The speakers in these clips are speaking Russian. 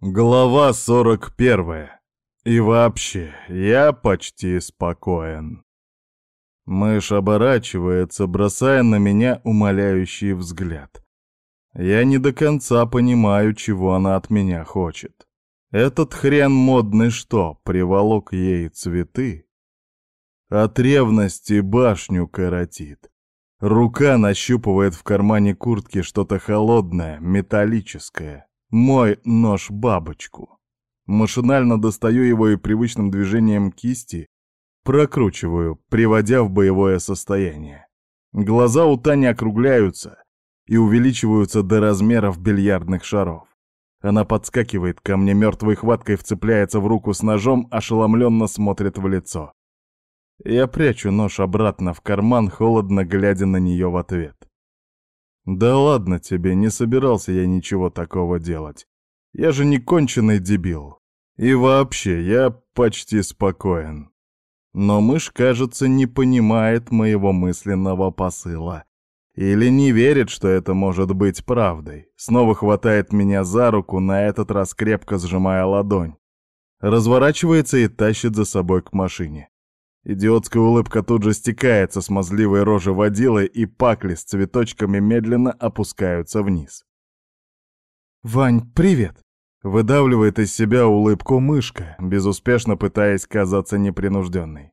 Глава 41. И вообще, я почти спокоен. Мышь оборачивается, бросая на меня умоляющий взгляд. Я не до конца понимаю, чего она от меня хочет. Этот хрен модный что, приволок ей цветы? От ревности башню коротит. Рука нащупывает в кармане куртки что-то холодное, металлическое. Мой нож-бабочку. Машинально достаю его и привычным движением кисти прокручиваю, приводя в боевое состояние. Глаза у Тани округляются и увеличиваются до размеров бильярдных шаров. Она подскакивает ко мне мертвой хваткой, вцепляется в руку с ножом, ошеломленно смотрит в лицо. Я прячу нож обратно в карман, холодно глядя на нее в ответ. «Да ладно тебе, не собирался я ничего такого делать. Я же не конченый дебил. И вообще, я почти спокоен». Но мышь, кажется, не понимает моего мысленного посыла. Или не верит, что это может быть правдой. Снова хватает меня за руку, на этот раз крепко сжимая ладонь. Разворачивается и тащит за собой к машине. Идиотская улыбка тут же стекает со смазливой рожи водилы, и пакли с цветочками медленно опускаются вниз. «Вань, привет!» — выдавливает из себя улыбку мышка, безуспешно пытаясь казаться непринужденной.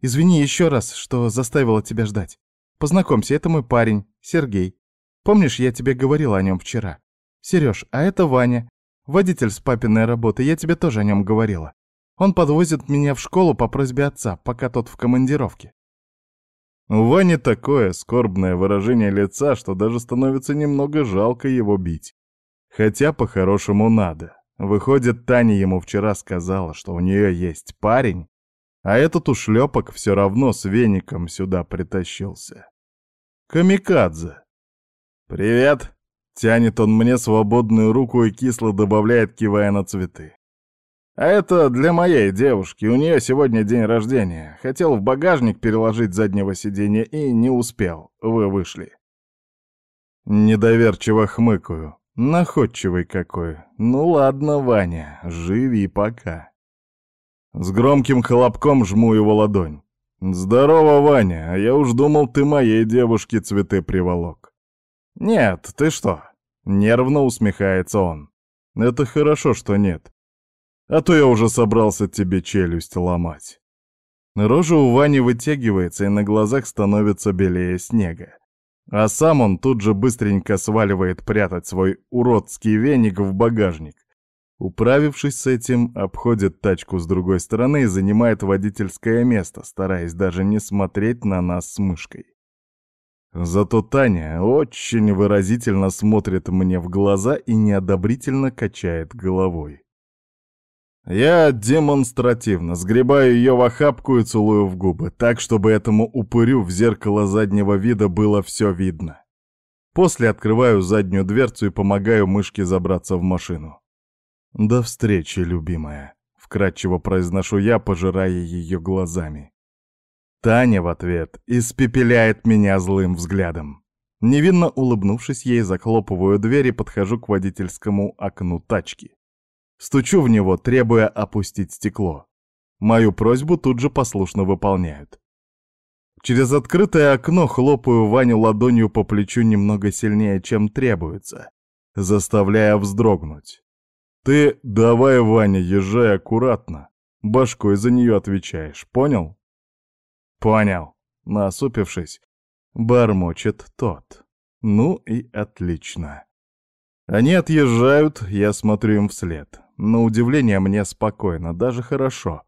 «Извини еще раз, что заставила тебя ждать. Познакомься, это мой парень, Сергей. Помнишь, я тебе говорил о нем вчера? Сереж, а это Ваня, водитель с папиной работы, я тебе тоже о нем говорила. Он подвозит меня в школу по просьбе отца, пока тот в командировке. У Вани такое скорбное выражение лица, что даже становится немного жалко его бить. Хотя по-хорошему надо. Выходит, Таня ему вчера сказала, что у нее есть парень, а этот ушлепок все равно с веником сюда притащился. Камикадзе. «Привет!» — тянет он мне свободную руку и кисло добавляет, кивая на цветы. А это для моей девушки, у нее сегодня день рождения. Хотел в багажник переложить заднего сиденья и не успел, вы вышли. Недоверчиво хмыкаю. Находчивый какой. Ну ладно, Ваня, живи пока. С громким хлопком жму его ладонь. «Здорово, Ваня, а я уж думал, ты моей девушке цветы приволок». «Нет, ты что?» — нервно усмехается он. «Это хорошо, что нет. А то я уже собрался тебе челюсть ломать. Рожа у Вани вытягивается и на глазах становится белее снега. А сам он тут же быстренько сваливает прятать свой уродский веник в багажник. Управившись с этим, обходит тачку с другой стороны и занимает водительское место, стараясь даже не смотреть на нас с мышкой. Зато Таня очень выразительно смотрит мне в глаза и неодобрительно качает головой. Я демонстративно сгребаю ее в охапку и целую в губы, так, чтобы этому упырю в зеркало заднего вида было все видно. После открываю заднюю дверцу и помогаю мышке забраться в машину. «До встречи, любимая», — вкратчиво произношу я, пожирая ее глазами. Таня в ответ испепеляет меня злым взглядом. Невинно улыбнувшись ей, захлопываю дверь и подхожу к водительскому окну тачки. Стучу в него, требуя опустить стекло. Мою просьбу тут же послушно выполняют. Через открытое окно хлопаю Ваню ладонью по плечу немного сильнее, чем требуется, заставляя вздрогнуть. «Ты давай, Ваня, езжай аккуратно. Башкой за нее отвечаешь, понял?» «Понял», — насупившись, бормочет тот. «Ну и отлично». Они отъезжают, я смотрю им вслед. На удивление мне спокойно, даже хорошо.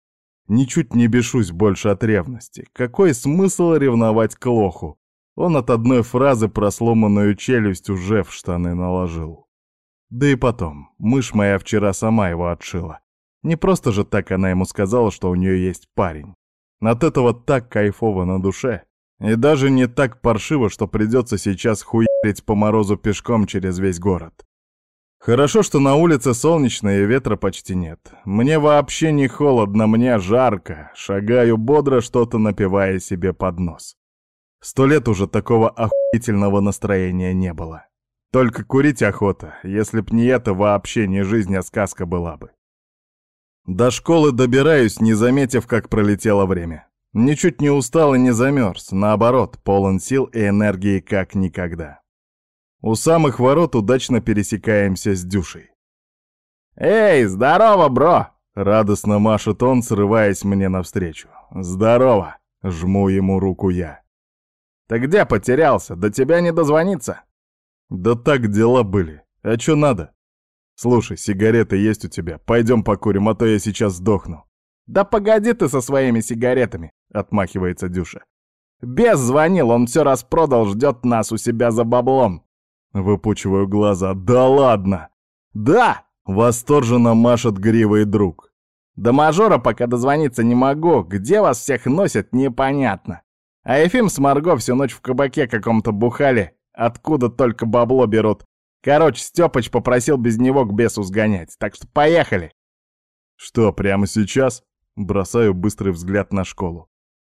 Ничуть не бешусь больше от ревности. Какой смысл ревновать к лоху? Он от одной фразы про сломанную челюсть уже в штаны наложил. Да и потом, мышь моя вчера сама его отшила. Не просто же так она ему сказала, что у нее есть парень. От этого так кайфово на душе. И даже не так паршиво, что придется сейчас хуярить по морозу пешком через весь город. Хорошо, что на улице солнечно и ветра почти нет. Мне вообще не холодно, мне жарко. Шагаю бодро, что-то напивая себе под нос. Сто лет уже такого охуительного настроения не было. Только курить охота. Если б не это, вообще не жизнь, а сказка была бы. До школы добираюсь, не заметив, как пролетело время. Ничуть не устал и не замерз, наоборот, полон сил и энергии как никогда. У самых ворот удачно пересекаемся с Дюшей. «Эй, здорово, бро!» — радостно машет он, срываясь мне навстречу. «Здорово!» — жму ему руку я. «Ты где потерялся? До тебя не дозвониться?» «Да так дела были. А чё надо?» «Слушай, сигареты есть у тебя. Пойдем покурим, а то я сейчас сдохну». «Да погоди ты со своими сигаретами!» — отмахивается Дюша. «Бес звонил, он все распродал, ждет нас у себя за баблом». Выпучиваю глаза. «Да ладно!» «Да!» — восторженно машет гривой друг. «До мажора пока дозвониться не могу. Где вас всех носят, непонятно. А Ефим с Марго всю ночь в кабаке каком-то бухали. Откуда только бабло берут. Короче, Стёпыч попросил без него к бесу сгонять. Так что поехали!» «Что, прямо сейчас?» Бросаю быстрый взгляд на школу.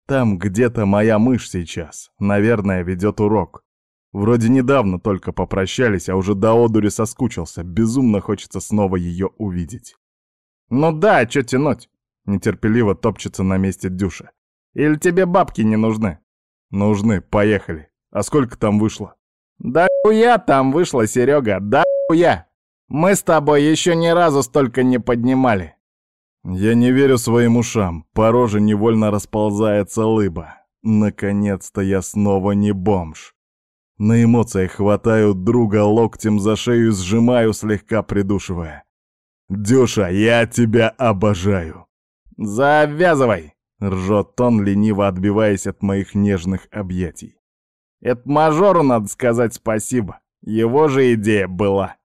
Там где-то моя мышь сейчас. Наверное, ведет урок. Вроде недавно только попрощались, а уже до одури соскучился. Безумно хочется снова ее увидеть. «Ну да, а чё тянуть?» Нетерпеливо топчется на месте Дюша. «Или тебе бабки не нужны?» «Нужны, поехали. А сколько там вышло?» «Да я там вышло, Серега, да я. Мы с тобой еще ни разу столько не поднимали. Я не верю своим ушам, по роже невольно расползается лыба. Наконец-то я снова не бомж. На эмоциях хватаю друга локтем за шею, сжимаю, слегка придушивая. «Дюша, я тебя обожаю!» «Завязывай!» — ржет он, лениво отбиваясь от моих нежных объятий. «Это мажору надо сказать спасибо. Его же идея была».